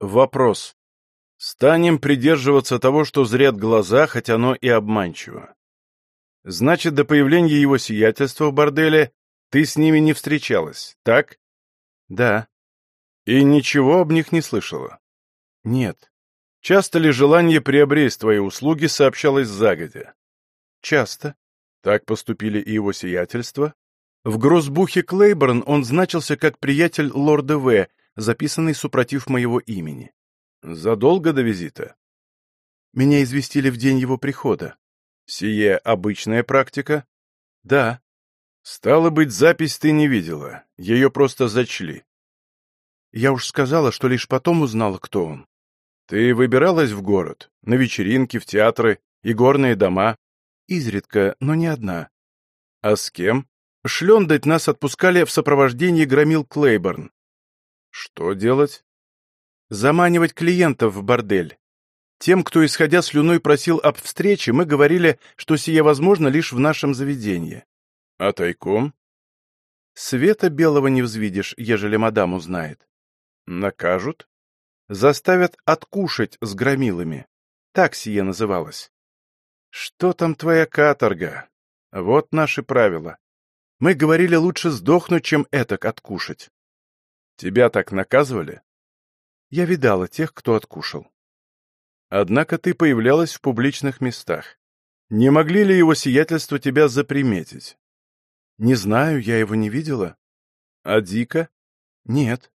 Вопрос. Станем придерживаться того, что зрят глаза, хоть оно и обманчиво. Значит, до появления его сиятельства в борделе ты с ними не встречалась, так? Да. И ничего об них не слышала? Нет. Часто ли желание приобресть твои услуги сообщалось загодя? Часто. Так поступили и его сиятельства? В грозбухе Клейборн он значился как приятель лорда В., записанный супротив моего имени. Задолго до визита? Меня известили в день его прихода. Сие обычная практика? Да. Стало быть, запись ты не видела, ее просто зачли. Я уж сказала, что лишь потом узнала, кто он. Ты выбиралась в город, на вечеринки, в театры и горные дома? Изредка, но не одна. А с кем? Шлендать нас отпускали в сопровождении громил Клейборн. Что делать? Заманивать клиентов в бордель. Тем, кто, исходя слюной, просил об встрече, мы говорили, что сие возможно лишь в нашем заведении. А тайком? Света белого не взвидишь, ежели мадам узнает. Накажут? Заставят откушать с громилами. Так сие называлось. Что там твоя каторга? Вот наши правила. Мы говорили, лучше сдохнуть, чем этак откушать. Тебя так наказывали? Я видала тех, кто откушал. Однако ты появлялась в публичных местах. Не могли ли его сиятельство тебя заприметить? Не знаю, я его не видела. А Дика? Нет.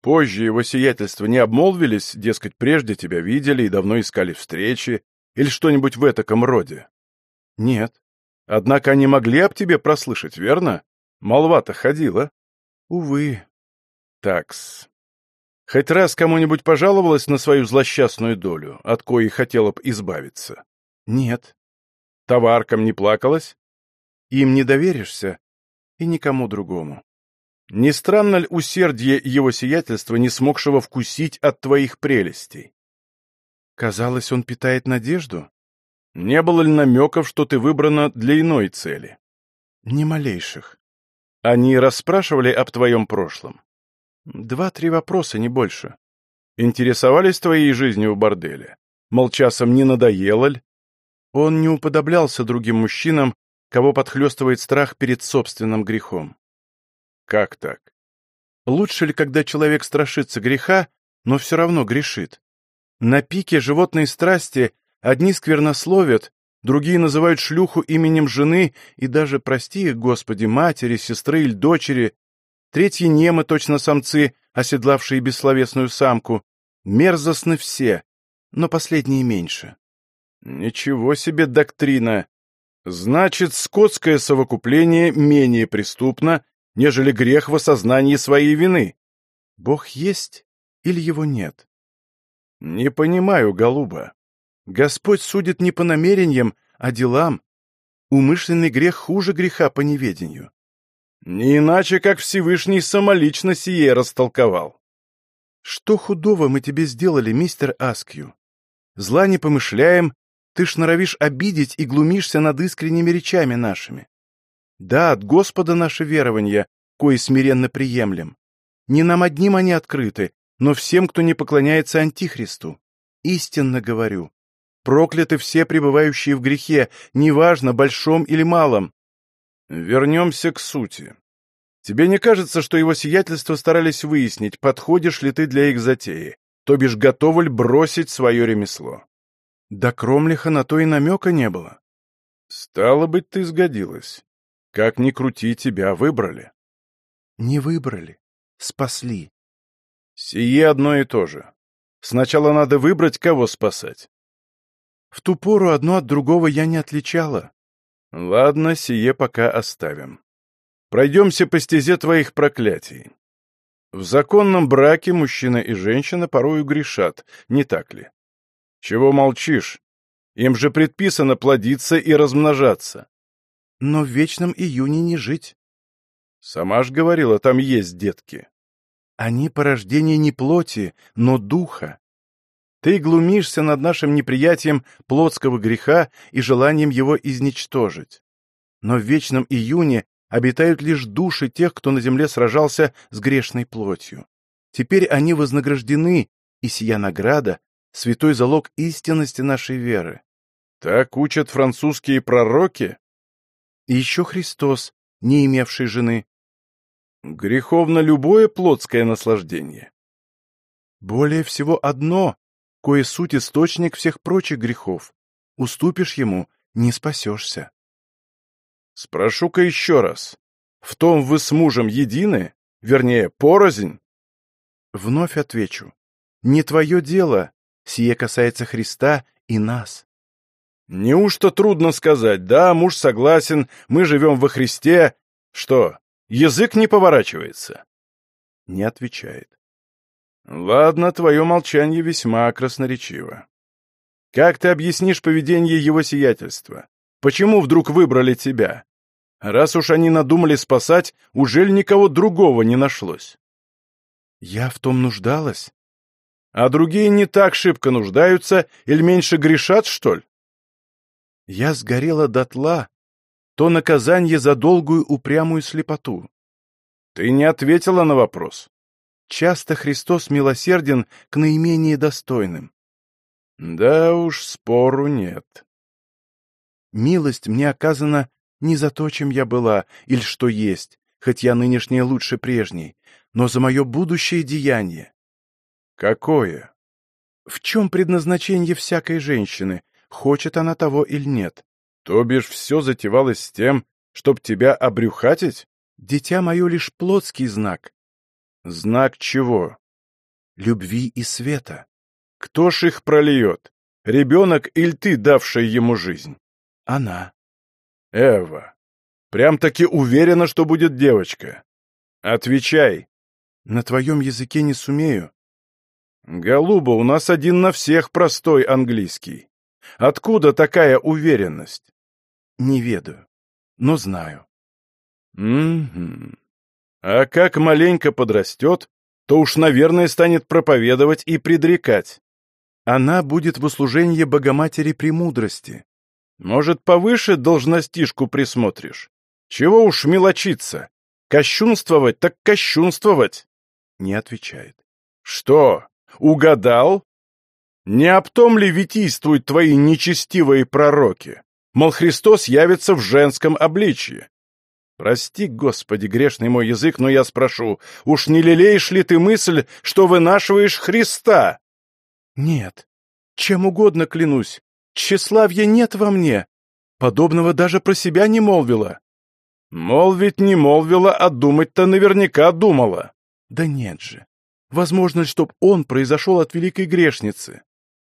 Позже его сиятельство не обмолвились, дескать, прежде тебя видели и давно искали встречи, или что-нибудь в этаком роде? Нет. Однако они могли об тебе прослышать, верно? Молва-то ходила. Увы. Такс. Хоть раз кому-нибудь пожаловалась на свою злосчастную долю, от коей хотела б избавиться? Нет. Товаркам не плакалась? Им не доверишься, и никому другому. Не странно ли усердие его сиятельства, не смогшего вкусить от твоих прелестей? Казалось, он питает надежду. Не было ли намеков, что ты выбрана для иной цели? Ни малейших. Они расспрашивали об твоем прошлом? Два-три вопроса, не больше. Интересовались твоей жизнью в борделе? Мол, часом не надоело ли? Он не уподоблялся другим мужчинам, кого подхлестывает страх перед собственным грехом. Как так? Лучше ли, когда человек страшится греха, но все равно грешит? На пике животной страсти одни сквернословят, другие называют шлюху именем жены и даже, прости их, Господи, матери, сестры или дочери, третьи немы, точно самцы, оседлавшие бессловесную самку. Мерзостны все, но последние меньше. Ничего себе доктрина! Значит, скотское совокупление менее преступно, нежели грех в осознании своей вины. Бог есть или его нет? Не понимаю, голуба. Господь судит не по намерениям, а делам. Умышленный грех хуже греха по неведению. Не иначе, как Всевышний самолично сие растолковал. Что худого мы тебе сделали, мистер Аскью? Зла не помышляем, ты ж норовишь обидеть и глумишься над искренними речами нашими. Да, от Господа наше верование, кои смиренно приемлем. Не нам одним они открыты, но всем, кто не поклоняется Антихристу. Истинно говорю. Прокляты все пребывающие в грехе, неважно, большом или малом. Вернемся к сути. Тебе не кажется, что его сиятельство старались выяснить, подходишь ли ты для их затеи, то бишь готова ли бросить свое ремесло? Да Кромлиха на то и намека не было. Стало быть, ты сгодилась. Как ни крути, тебя выбрали. Не выбрали, спасли. Сие одно и то же. Сначала надо выбрать, кого спасать. В ту пору одно от другого я не отличала. Ладно, сие пока оставим. Пройдемся по стезе твоих проклятий. В законном браке мужчина и женщина порою грешат, не так ли? Чего молчишь? Им же предписано плодиться и размножаться. Но в вечном июне не жить. Сама ж говорила, там есть детки. Они порождение не плоти, но духа. Ты глумишься над нашим неприятием плотского греха и желанием его изничтожить. Но в вечном июне обитают лишь души тех, кто на земле сражался с грешной плотью. Теперь они вознаграждены, и сия награда — святой залог истинности нашей веры. Так учат французские пророки? И еще Христос, не имевший жены. Греховно любое плотское наслаждение. Более всего одно, кое суть источник всех прочих грехов. Уступишь ему — не спасешься. Спрошу-ка еще раз. В том вы с мужем едины? Вернее, порознь? Вновь отвечу. Не твое дело. Сие касается Христа и нас. Неужто трудно сказать, да, муж согласен, мы живем во Христе. Что, язык не поворачивается? Не отвечает. Ладно, твое молчание весьма красноречиво. Как ты объяснишь поведение его сиятельства? Почему вдруг выбрали тебя? Раз уж они надумали спасать, ужель никого другого не нашлось? Я в том нуждалась. А другие не так шибко нуждаются или меньше грешат, что ли? Я сгорела дотла, то наказание за долгую упрямую слепоту. Ты не ответила на вопрос. Часто Христос милосерден к наименее достойным. Да уж, спору нет. Милость мне оказана не за то, чем я была, или что есть, хоть я нынешняя лучше прежней, но за мое будущее деяние. Какое? В чем предназначение всякой женщины, хочет она того или нет? То бишь все затевалось с тем, чтоб тебя обрюхатить? Дитя мое лишь плотский знак. Знак чего? Любви и света. Кто ж их прольет? Ребенок или ты, давшая ему жизнь? Она. Эва, прям-таки уверена, что будет девочка. Отвечай. На твоем языке не сумею. Голуба, у нас один на всех простой английский. Откуда такая уверенность? Не ведаю, но знаю. Угу. А как маленько подрастет, то уж, наверное, станет проповедовать и предрекать. Она будет в услужении Богоматери Премудрости. Может, повыше должностишку присмотришь? Чего уж мелочиться? Кощунствовать так кощунствовать. Не отвечает. Что, угадал? Не об том ли витийствуют твои нечестивые пророки? Мол, Христос явится в женском обличье. Прости, Господи, грешный мой язык, но я спрошу, уж не лелеешь ли ты мысль, что вынашиваешь Христа? Нет, чем угодно клянусь, тщеславья нет во мне. Подобного даже про себя не молвила. Молвить не молвила, а думать-то наверняка думала. Да нет же. Возможно, чтоб он произошел от великой грешницы.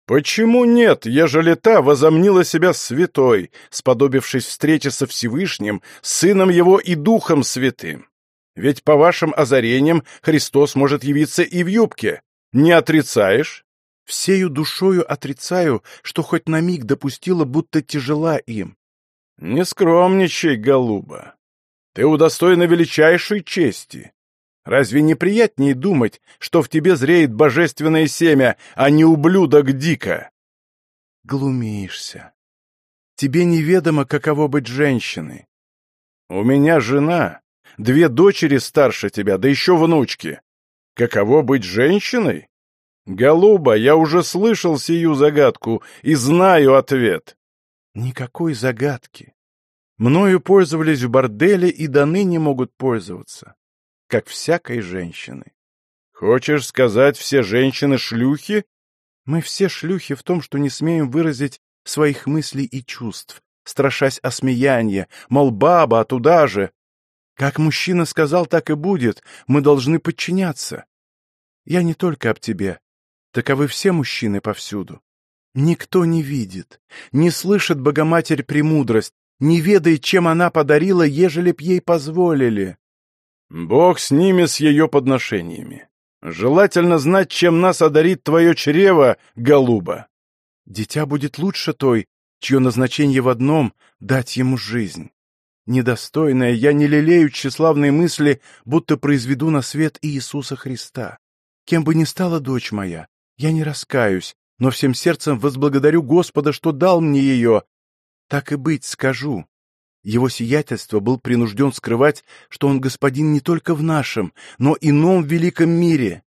Почему нет, ежели та возомнила себя святой, сподобившись встречи со Всевышним, Сыном Его и Духом Святым? Ведь по вашим озарениям Христос может явиться и в юбке. Не отрицаешь? Всею душою отрицаю, что хоть на миг допустила, будто тяжела им. Не скромничай, голуба. Ты удостоена величайшей чести. Разве не приятнее думать, что в тебе зреет божественное семя, а не ублюдок Дика? Глумишься. Тебе неведомо, каково быть женщиной. У меня жена, две дочери старше тебя, да еще внучки. Каково быть женщиной? Голуба, я уже слышал сию загадку и знаю ответ. Никакой загадки. Мною пользовались в борделе и до ныне могут пользоваться как всякой женщины. Хочешь сказать, все женщины шлюхи? Мы все шлюхи в том, что не смеем выразить своих мыслей и чувств, страшась осмеяния, мол, баба, а туда же. Как мужчина сказал, так и будет, мы должны подчиняться. Я не только об тебе. Таковы все мужчины повсюду. Никто не видит, не слышит Богоматерь премудрость, не ведает, чем она подарила, ежели б ей позволили. Бог с ними, с ее подношениями. Желательно знать, чем нас одарит твое чрево, голуба. Дитя будет лучше той, чье назначение в одном — дать ему жизнь. Недостойная, я не лелею тщеславные мысли, будто произведу на свет Иисуса Христа. Кем бы ни стала дочь моя, я не раскаюсь, но всем сердцем возблагодарю Господа, что дал мне ее. Так и быть, скажу, его сиятельство был принужден скрывать, что он господин не только в нашем, но ином великом мире.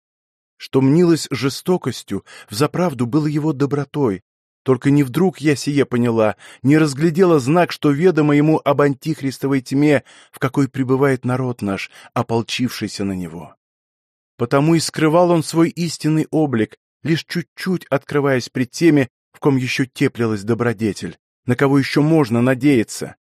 Что мнилось жестокостью, взаправду было его добротой. Только не вдруг я сие поняла, не разглядела знак, что ведомо ему об антихристовой тьме, в какой пребывает народ наш, ополчившийся на него. Потому и скрывал он свой истинный облик, лишь чуть-чуть открываясь пред теми, в ком еще теплилась добродетель, на кого еще можно надеяться.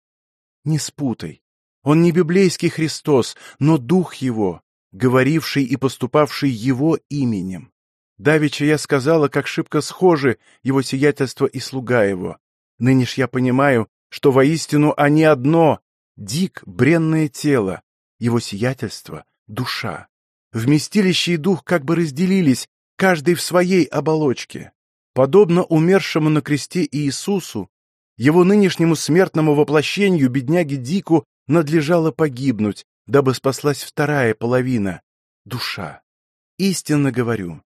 Не спутай. Он не библейский Христос, но Дух Его, говоривший и поступавший Его именем. Давеча я сказала, как шибко схожи Его сиятельство и слуга Его. Ныне ж я понимаю, что воистину они одно — дик, бренное тело, Его сиятельство — душа. Вместилище и дух как бы разделились, каждый в своей оболочке. Подобно умершему на кресте Иисусу, его нынешнему смертному воплощению, бедняге Дику, надлежало погибнуть, дабы спаслась вторая половина — душа. Истинно говорю,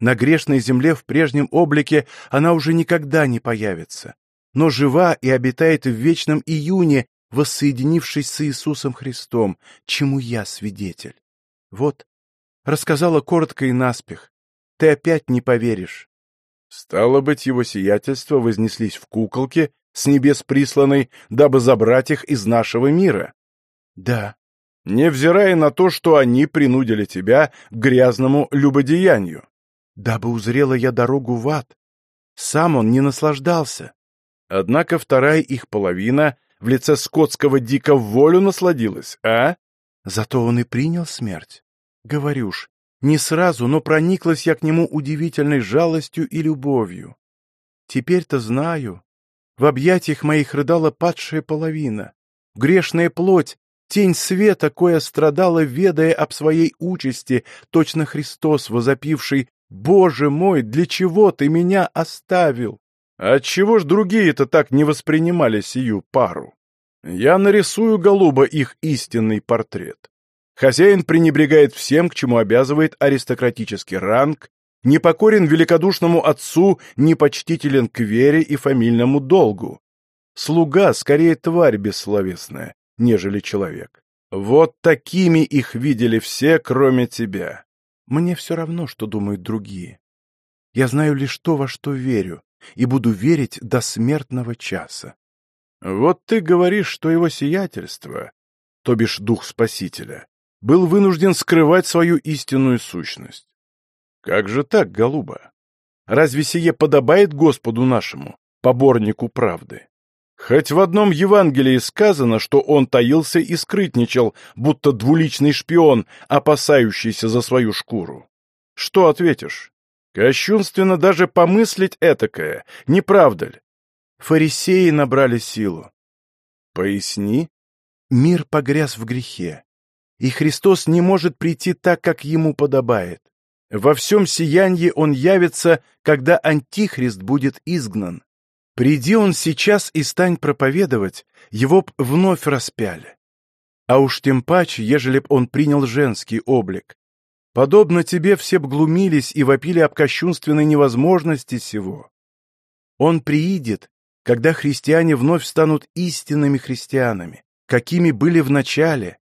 на грешной земле в прежнем облике она уже никогда не появится, но жива и обитает в вечном июне, воссоединившись с Иисусом Христом, чему я свидетель. Вот, рассказала коротко и наспех. Ты опять не поверишь. Стало быть, его сиятельство вознеслись в куколке с небес присланной, дабы забрать их из нашего мира. Да. Невзирая на то, что они принудили тебя к грязному любодеянию. Дабы узрела я дорогу в ад. Сам он не наслаждался. Однако вторая их половина в лице скотского дика волю насладилась, а? Зато он и принял смерть. Говорю ж, не сразу, но прониклась я к нему удивительной жалостью и любовью. Теперь-то знаю, в объятиях моих рыдала падшая половина. Грешная плоть, тень света, кое страдала, ведая об своей участи, точно Христос, возопивший «Боже мой, для чего ты меня оставил?» Отчего ж другие-то так не воспринимали сию пару? Я нарисую, голуба, их истинный портрет. Хозяин пренебрегает всем, к чему обязывает аристократический ранг, непокорен великодушному отцу, непочтителен к вере и фамильному долгу. Слуга скорее тварь бессловесная, нежели человек. Вот такими их видели все, кроме тебя. Мне все равно, что думают другие. Я знаю лишь то, во что верю, и буду верить до смертного часа. Вот ты говоришь, что его сиятельство, то бишь дух Спасителя, был вынужден скрывать свою истинную сущность. Как же так, голуба? Разве сие подобает Господу нашему, поборнику правды? Хоть в одном Евангелии сказано, что он таился и скрытничал, будто двуличный шпион, опасающийся за свою шкуру. Что ответишь? Кощунственно даже помыслить этакое, не правда ли? Фарисеи набрали силу. Поясни. Мир погряз в грехе, и Христос не может прийти так, как ему подобает. Во всем сиянье он явится, когда Антихрист будет изгнан. Приди он сейчас и стань проповедовать, его б вновь распяли. А уж тем паче, ежели б он принял женский облик. Подобно тебе все б глумились и вопили об кощунственной невозможности сего. Он приидет, когда христиане вновь станут истинными христианами, какими были в начале.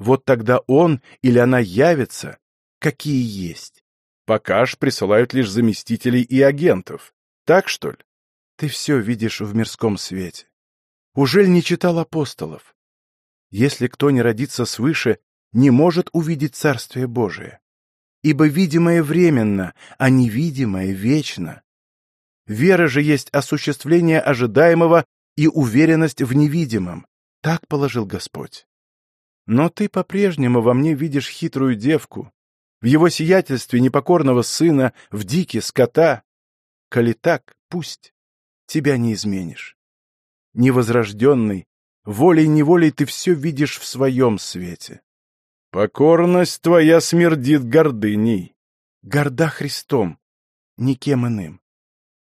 Вот тогда он или она явится, какие есть. Пока ж присылают лишь заместителей и агентов. Так, что ли? Ты все видишь в мирском свете. Ужель не читал апостолов? Если кто не родится свыше, не может увидеть Царствие Божие. Ибо видимое временно, а невидимое вечно. Вера же есть осуществление ожидаемого и уверенность в невидимом. Так положил Господь. Но ты по-прежнему во мне видишь хитрую девку, в его сиятельстве непокорного сына, в дике скота. Коли так, пусть, тебя не изменишь. Невозрожденный, волей-неволей ты все видишь в своем свете. Покорность твоя смердит гордыней. Горда Христом, никем иным.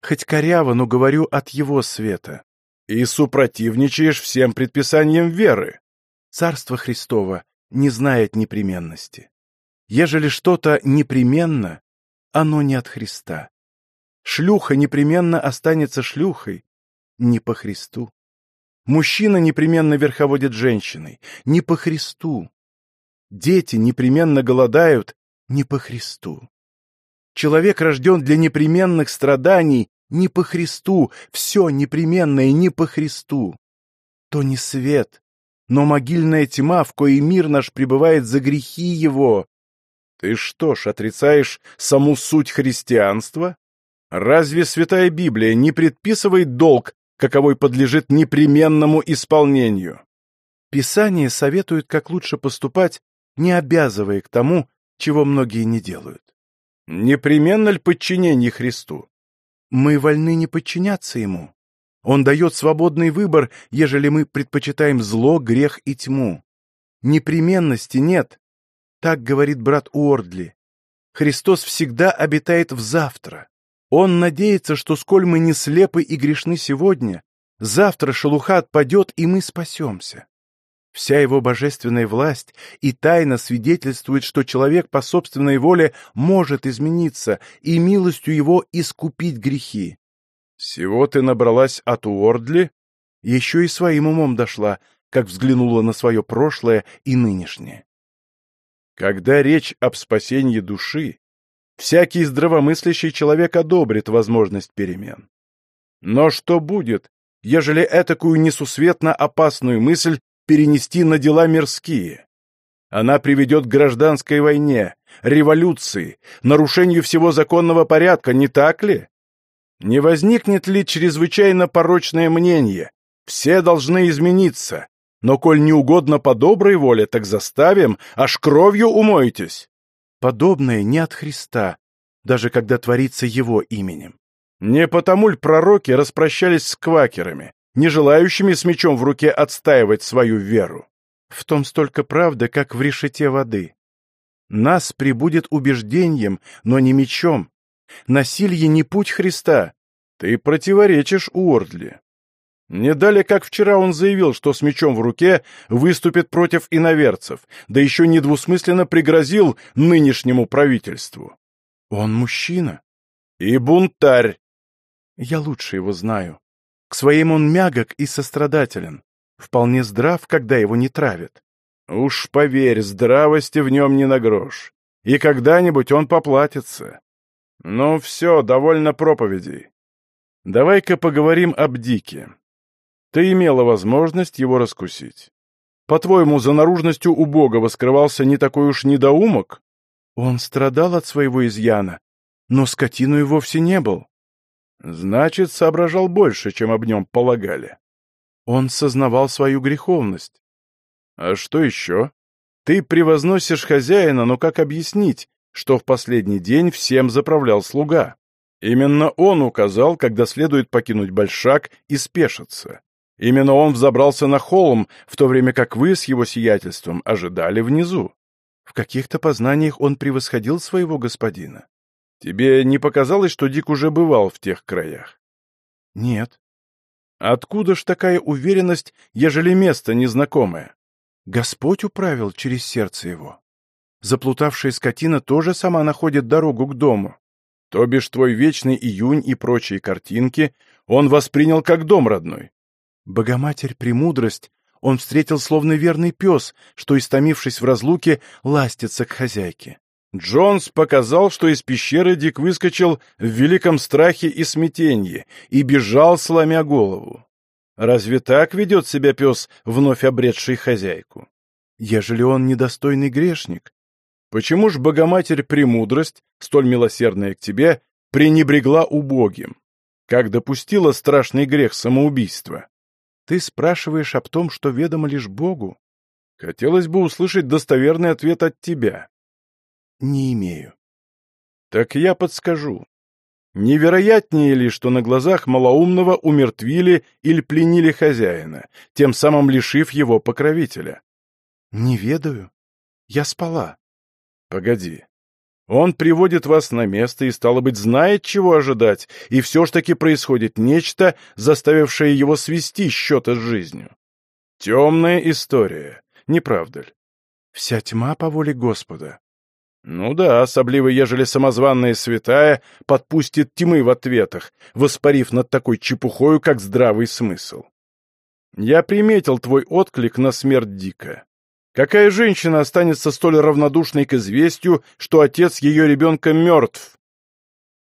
Хоть коряво, но говорю от его света. И супротивничаешь всем предписаниям веры. Царство Христово не знает непременности. Ежели что-то непременно, оно не от Христа. Шлюха непременно останется шлюхой, не по Христу. Мужчина непременно верховодит женщиной, не по Христу. Дети непременно голодают, не по Христу. Человек рожден для непременных страданий, не по Христу, все непременное не по Христу. То не свет, но могильная тьма, в коей мир наш пребывает за грехи его. Ты что ж, отрицаешь саму суть христианства? Разве Святая Библия не предписывает долг, каковой подлежит непременному исполнению? Писание советует, как лучше поступать, не обязывая к тому, чего многие не делают. Непременно ли подчинение Христу? Мы вольны не подчиняться Ему. Он дает свободный выбор, ежели мы предпочитаем зло, грех и тьму. Непременности нет. Так говорит брат Уордли. Христос всегда обитает в завтра. Он надеется, что сколь мы не слепы и грешны сегодня, завтра шелуха отпадет, и мы спасемся. Вся его божественная власть и тайна свидетельствует, что человек по собственной воле может измениться и милостью его искупить грехи. Всего ты набралась от Уордли? Еще и своим умом дошла, как взглянула на свое прошлое и нынешнее. Когда речь об спасении души, всякий здравомыслящий человек одобрит возможность перемен. Но что будет, ежели этакую несусветно опасную мысль перенести на дела мирские. Она приведет к гражданской войне, революции, нарушению всего законного порядка, не так ли? Не возникнет ли чрезвычайно порочное мнение? Все должны измениться, но коль не угодно по доброй воле, так заставим, аж кровью умойтесь. Подобное не от Христа, даже когда творится Его именем. Не потому ль пророки распрощались с квакерами, не желающими с мечом в руке отстаивать свою веру. В том столько правды, как в решете воды. Нас прибудет убеждением, но не мечом. Насилие не путь Христа. Ты противоречишь Уордли. Не далее, как вчера он заявил, что с мечом в руке выступит против иноверцев, да еще недвусмысленно пригрозил нынешнему правительству. Он мужчина. И бунтарь. Я лучше его знаю. К своим он мягок и сострадателен, вполне здрав, когда его не травят. Уж поверь, здравости в нем не на грош, и когда-нибудь он поплатится. Ну все, довольно проповедей. Давай-ка поговорим об Дике. Ты имела возможность его раскусить. По-твоему, за наружностью у Бога воскрывался не такой уж недоумок? Он страдал от своего изъяна, но скотину и вовсе не был. Значит, соображал больше, чем об нем полагали. Он сознавал свою греховность. А что еще? Ты превозносишь хозяина, но как объяснить, что в последний день всем заправлял слуга? Именно он указал, когда следует покинуть большак и спешиться. Именно он взобрался на холм, в то время как вы с его сиятельством ожидали внизу. В каких-то познаниях он превосходил своего господина. Тебе не показалось, что Дик уже бывал в тех краях? Нет. Откуда ж такая уверенность, ежели место незнакомое? Господь управил через сердце его. Заплутавшая скотина тоже сама находит дорогу к дому. То бишь твой вечный июнь и прочие картинки он воспринял как дом родной. Богоматерь премудрость он встретил словно верный пес, что, истомившись в разлуке, ластится к хозяйке. Джонс показал, что из пещеры Дик выскочил в великом страхе и смятенье и бежал, сломя голову. Разве так ведет себя пес, вновь обретший хозяйку? Ежели он недостойный грешник, почему ж Богоматерь Премудрость, столь милосердная к тебе, пренебрегла убогим? Как допустила страшный грех самоубийства? Ты спрашиваешь об том, что ведомо лишь Богу? Хотелось бы услышать достоверный ответ от тебя не имею. Так я подскажу. Невероятнее ли, что на глазах малоумного умертвили или пленили хозяина, тем самым лишив его покровителя? Не ведаю. Я спала. Погоди. Он приводит вас на место и, стало быть, знает, чего ожидать, и все ж таки происходит нечто, заставившее его свести счеты с жизнью. Темная история, не правда ли? Вся тьма по воле Господа. Ну да, особливо ежели самозванная святая подпустит тьмы в ответах, воспарив над такой чепухою, как здравый смысл. Я приметил твой отклик на смерть Дика. Какая женщина останется столь равнодушной к известию, что отец ее ребенка мертв?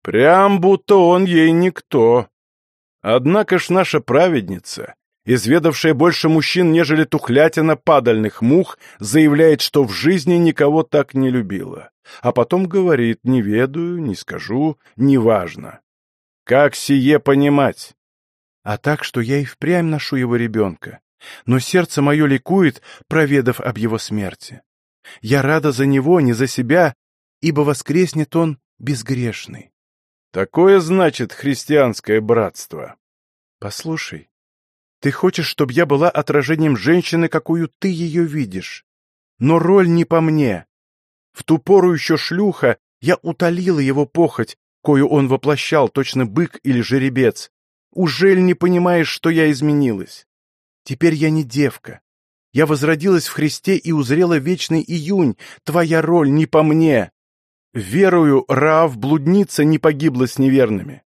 Прям будто он ей никто. Однако ж наша праведница, изведавшая больше мужчин, нежели тухлятина падальных мух, заявляет, что в жизни никого так не любила. А потом говорит «не ведаю, не скажу, неважно». Как сие понимать? А так, что я и впрямь ношу его ребенка. Но сердце мое ликует, проведав об его смерти. Я рада за него, не за себя, ибо воскреснет он безгрешный. Такое значит христианское братство. Послушай, ты хочешь, чтобы я была отражением женщины, какую ты ее видишь. Но роль не по мне. В ту пору еще шлюха, я утолила его похоть, кою он воплощал, точно бык или жеребец. Ужель не понимаешь, что я изменилась? Теперь я не девка. Я возродилась в Христе и узрела вечный июнь. Твоя роль не по мне. Верую, Раав, блудница, не погибла с неверными.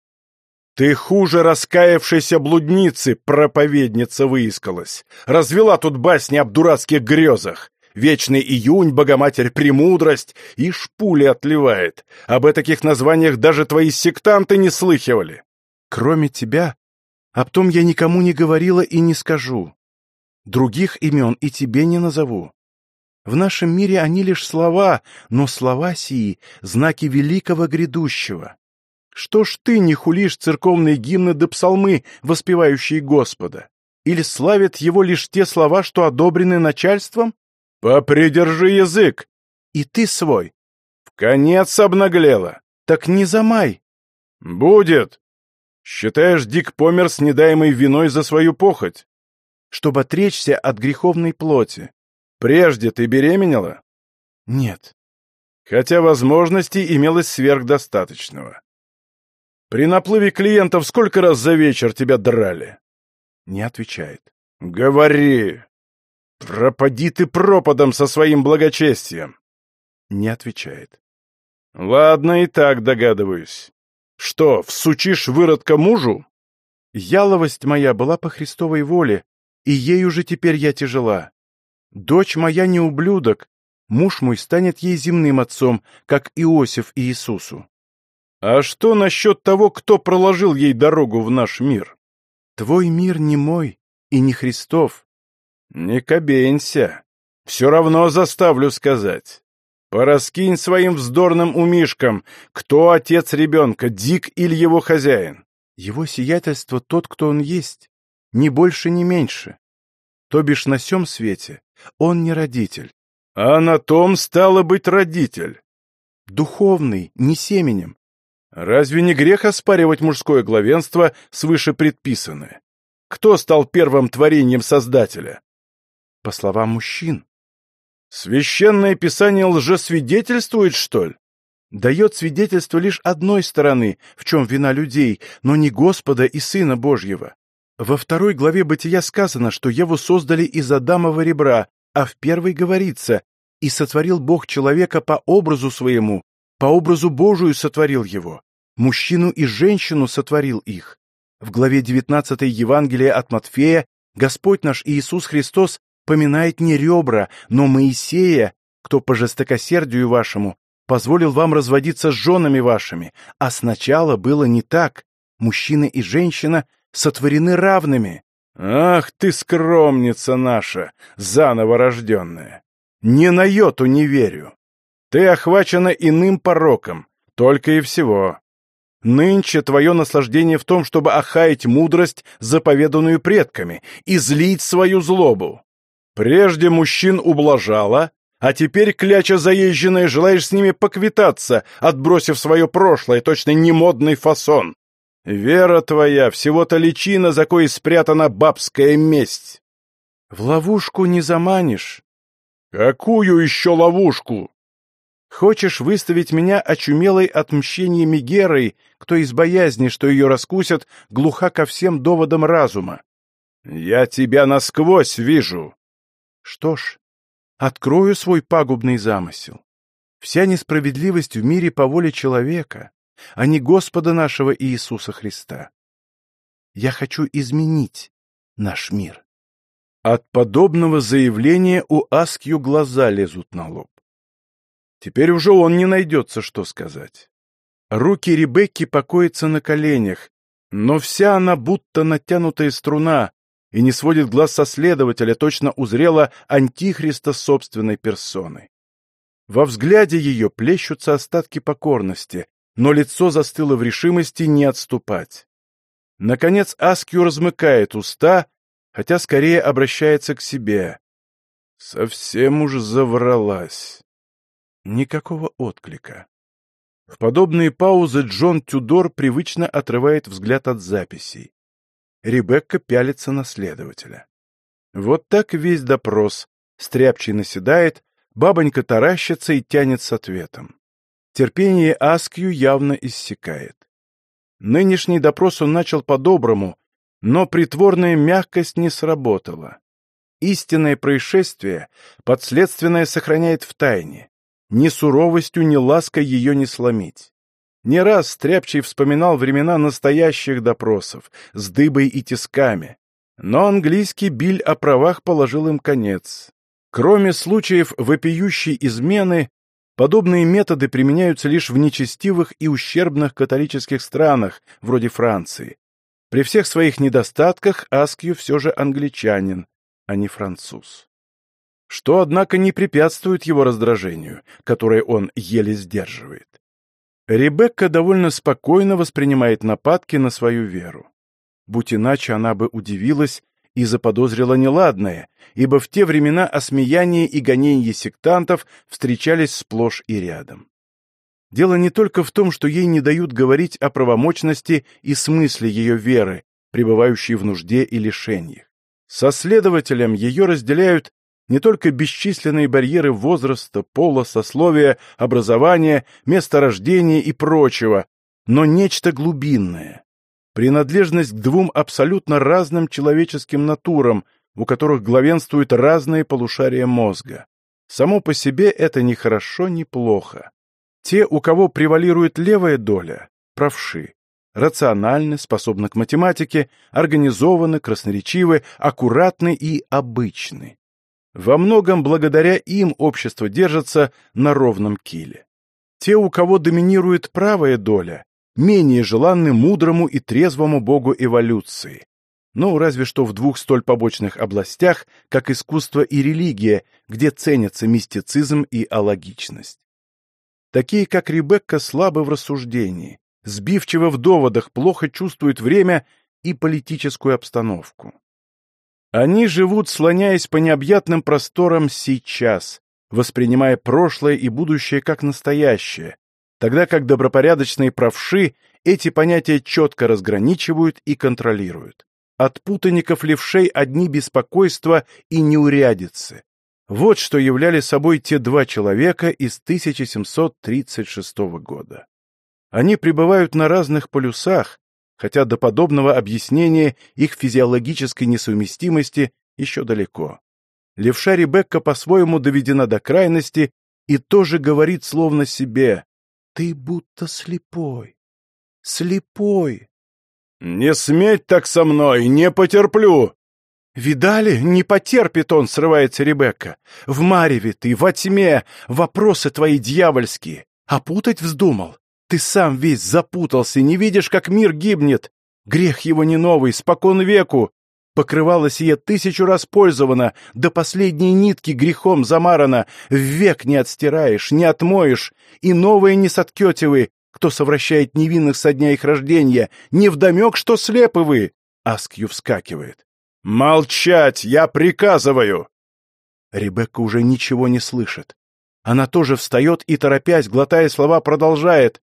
Ты хуже раскаявшейся блудницы, проповедница выискалась. Развела тут басни об дурацких грезах. Вечный июнь, Богоматерь Премудрость, и шпули отливает. Об таких названиях даже твои сектанты не слыхивали. Кроме тебя, об том я никому не говорила и не скажу. Других имен и тебе не назову. В нашем мире они лишь слова, но слова сии — знаки великого грядущего. Что ж ты не хулишь церковные гимны да псалмы, воспевающие Господа? Или славят его лишь те слова, что одобрены начальством? Попридержи язык! И ты свой. В конец обнаглела. Так не замай. Будет. Считаешь, Дик помер с недаемой виной за свою похоть? Чтобы отречься от греховной плоти. Прежде ты беременела? Нет. Хотя возможностей имелось сверхдостаточного. При наплыве клиентов сколько раз за вечер тебя драли? Не отвечает. Говори. Пропади ты пропадом со своим благочестием. Не отвечает. Ладно, и так догадываюсь. Что, всучишь выродка мужу? Яловость моя была по Христовой воле, и ей уже теперь я тяжела. Дочь моя не ублюдок, муж мой станет ей земным отцом, как Иосиф и Иисусу. А что насчет того, кто проложил ей дорогу в наш мир? Твой мир не мой и не Христов. Не кабенься. Все равно заставлю сказать. Пораскинь своим вздорным умишкам, кто отец ребенка, Дик или его хозяин. Его сиятельство тот, кто он есть, ни больше, ни меньше. То бишь на сем свете он не родитель. А на том стало быть родитель. Духовный, не семенем. Разве не грех оспаривать мужское главенство свыше предписанное? Кто стал первым творением Создателя? По словам мужчин. Священное Писание лжесвидетельствует, что ли? Дает свидетельство лишь одной стороны, в чем вина людей, но не Господа и Сына Божьего. Во второй главе Бытия сказано, что Еву создали из Адамова ребра, а в первой говорится «И сотворил Бог человека по образу своему, по образу Божию сотворил его, мужчину и женщину сотворил их». В главе 19 Евангелия от Матфея Господь наш Иисус Христос поминает не ребра, но Моисея, кто по жестокосердию вашему позволил вам разводиться с женами вашими, а сначала было не так. Мужчина и женщина сотворены равными. Ах ты, скромница наша, заново рожденная! Ни на йоту не верю. Ты охвачена иным пороком, только и всего. Нынче твое наслаждение в том, чтобы охаять мудрость, заповеданную предками, и злить свою злобу. Прежде мужчин ублажала, а теперь, кляча заезженная, желаешь с ними поквитаться, отбросив свое прошлое, точно немодный фасон. Вера твоя всего-то личина, за кой спрятана бабская месть. В ловушку не заманишь. Какую еще ловушку? Хочешь выставить меня очумелой отмщениями Герой, кто из боязни, что ее раскусят, глуха ко всем доводам разума? Я тебя насквозь вижу. Что ж, открою свой пагубный замысел. Вся несправедливость в мире по воле человека а не Господа нашего Иисуса Христа. Я хочу изменить наш мир. От подобного заявления у Аскью глаза лезут на лоб. Теперь уже он не найдется, что сказать. Руки Ребекки покоятся на коленях, но вся она будто натянутая струна и не сводит глаз со следователя, точно узрела антихриста собственной персоны. Во взгляде ее плещутся остатки покорности, но лицо застыло в решимости не отступать. Наконец Аскью размыкает уста, хотя скорее обращается к себе. Совсем уж завралась. Никакого отклика. В подобные паузы Джон Тюдор привычно отрывает взгляд от записей. Ребекка пялится на следователя. Вот так весь допрос. Стряпчий наседает, бабонька таращится и тянет с ответом. Терпение Аскью явно иссякает. Нынешний допрос он начал по-доброму, но притворная мягкость не сработала. Истинное происшествие подследственное сохраняет в тайне. Ни суровостью, ни лаской ее не сломить. Не раз Стряпчий вспоминал времена настоящих допросов с дыбой и тисками. Но английский биль о правах положил им конец. Кроме случаев вопиющей измены, подобные методы применяются лишь в нечестивых и ущербных католических странах, вроде Франции. При всех своих недостатках Аскью все же англичанин, а не француз. Что, однако, не препятствует его раздражению, которое он еле сдерживает. Ребекка довольно спокойно воспринимает нападки на свою веру. Будь иначе, она бы удивилась и заподозрила неладное, ибо в те времена осмеяние и гонение сектантов встречались сплошь и рядом. Дело не только в том, что ей не дают говорить о правомочности и смысле ее веры, пребывающей в нужде и лишениях. Со следователем ее разделяют не только бесчисленные барьеры возраста, пола, сословия, образования, места рождения и прочего, но нечто глубинное. Принадлежность к двум абсолютно разным человеческим натурам, у которых главенствуют разные полушария мозга. Само по себе это ни хорошо, ни плохо. Те, у кого превалирует левая доля, правши, рациональны, способны к математике, организованы, красноречивы, аккуратны и обычны. Во многом благодаря им общество держится на ровном киле. Те, у кого доминирует правая доля, менее желанны мудрому и трезвому богу эволюции. Ну, разве что в двух столь побочных областях, как искусство и религия, где ценятся мистицизм и алогичность. Такие, как Ребекка, слабы в рассуждении, сбивчиво в доводах, плохо чувствуют время и политическую обстановку. Они живут, слоняясь по необъятным просторам сейчас, воспринимая прошлое и будущее как настоящее, тогда как добропорядочные правши эти понятия четко разграничивают и контролируют. От путаников левшей одни беспокойства и неурядицы. Вот что являли собой те два человека из 1736 года. Они пребывают на разных полюсах, хотя до подобного объяснения их физиологической несовместимости еще далеко. Левша Ребекка по-своему доведена до крайности и тоже говорит словно себе «Ты будто слепой, слепой». «Не сметь так со мной, не потерплю!» «Видали? Не потерпит он!» — срывается Ребекка. «В мареве ты, во тьме, вопросы твои дьявольские. А путать вздумал? Ты сам весь запутался, не видишь, как мир гибнет. Грех его не новый, спокон веку. Покрывало сие тысячу раз пользовано, до последней нитки грехом замарано. Век не отстираешь, не отмоешь, и новое не соткете вы, кто совращает невинных со дня их рождения. Не вдомек, что слепы вы!» Аскью вскакивает. «Молчать! Я приказываю!» Ребекка уже ничего не слышит. Она тоже встает и, торопясь, глотая слова, продолжает.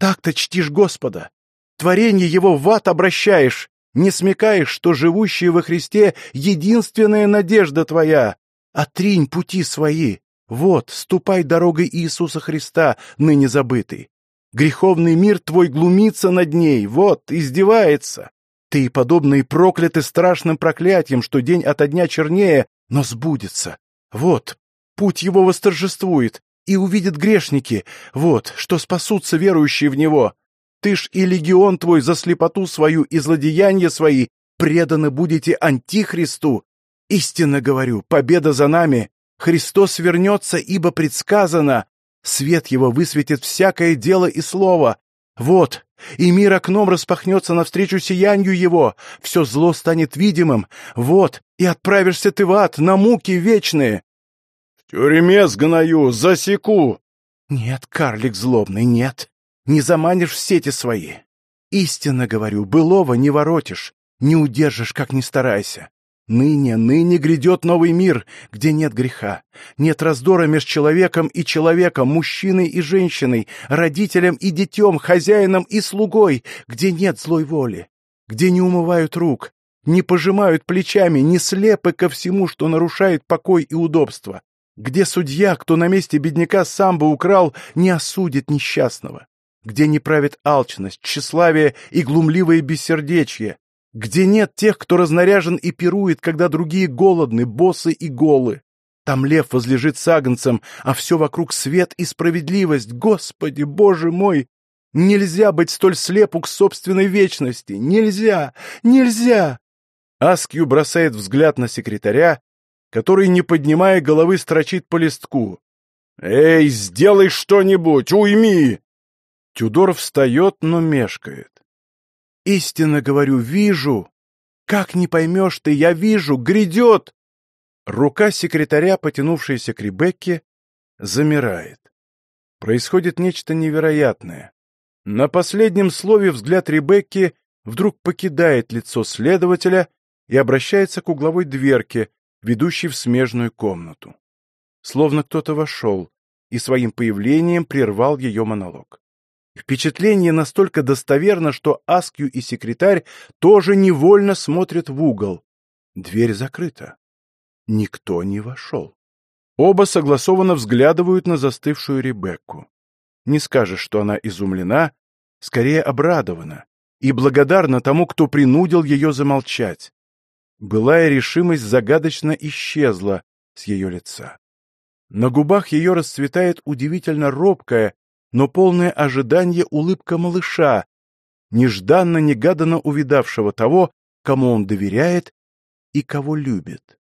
Так-то чтишь Господа. Творение Его в ад обращаешь. Не смекаешь, что живущий во Христе — единственная надежда твоя. Отринь пути свои. Вот, ступай дорогой Иисуса Христа, ныне забытый. Греховный мир твой глумится над ней, вот, издевается. Ты, подобный прокляты страшным проклятием, что день ото дня чернее, но сбудется. Вот, путь его восторжествует, и увидят грешники, вот, что спасутся верующие в Него. Ты ж и легион твой за слепоту свою и злодеяния свои преданы будете Антихристу. Истинно говорю, победа за нами. Христос вернется, ибо предсказано. Свет его высветит всякое дело и слово. Вот, и мир окном распахнется навстречу сиянию его, все зло станет видимым. Вот, и отправишься ты в ад, на муки вечные. — В тюрьме сгною, засеку. — Нет, карлик злобный, нет. Не заманишь в сети свои. Истинно говорю, былого не воротишь, не удержишь, как ни старайся. Ныне, ныне грядет новый мир, где нет греха, нет раздора между человеком и человеком, мужчиной и женщиной, родителем и детем, хозяином и слугой, где нет злой воли, где не умывают рук, не пожимают плечами, не слепы ко всему, что нарушает покой и удобство, где судья, кто на месте бедняка сам бы украл, не осудит несчастного, где не правит алчность, тщеславие и глумливое бессердечие, где нет тех, кто разнаряжен и пирует, когда другие голодны, босы и голы. Там лев возлежит с агнцем, а все вокруг свет и справедливость. Господи, Боже мой! Нельзя быть столь слепу к собственной вечности! Нельзя! Нельзя! Аскью бросает взгляд на секретаря, который, не поднимая головы, строчит по листку. «Эй, сделай что-нибудь! Уйми!» Тюдор встает, но мешкает. Истинно говорю, вижу. Как не поймешь ты, я вижу, грядет. Рука секретаря, потянувшаяся к Ребекке, замирает. Происходит нечто невероятное. На последнем слове взгляд Ребекки вдруг покидает лицо следователя и обращается к угловой дверке, ведущей в смежную комнату. Словно кто-то вошел и своим появлением прервал ее монолог. Впечатление настолько достоверно, что Аскью и секретарь тоже невольно смотрят в угол. Дверь закрыта. Никто не вошел. Оба согласованно взглядывают на застывшую Ребекку. Не скажешь, что она изумлена, скорее обрадована и благодарна тому, кто принудил ее замолчать. Былая решимость загадочно исчезла с ее лица. На губах ее расцветает удивительно робкая, но полное ожидание улыбка малыша, нежданно-негаданно увидавшего того, кому он доверяет и кого любит.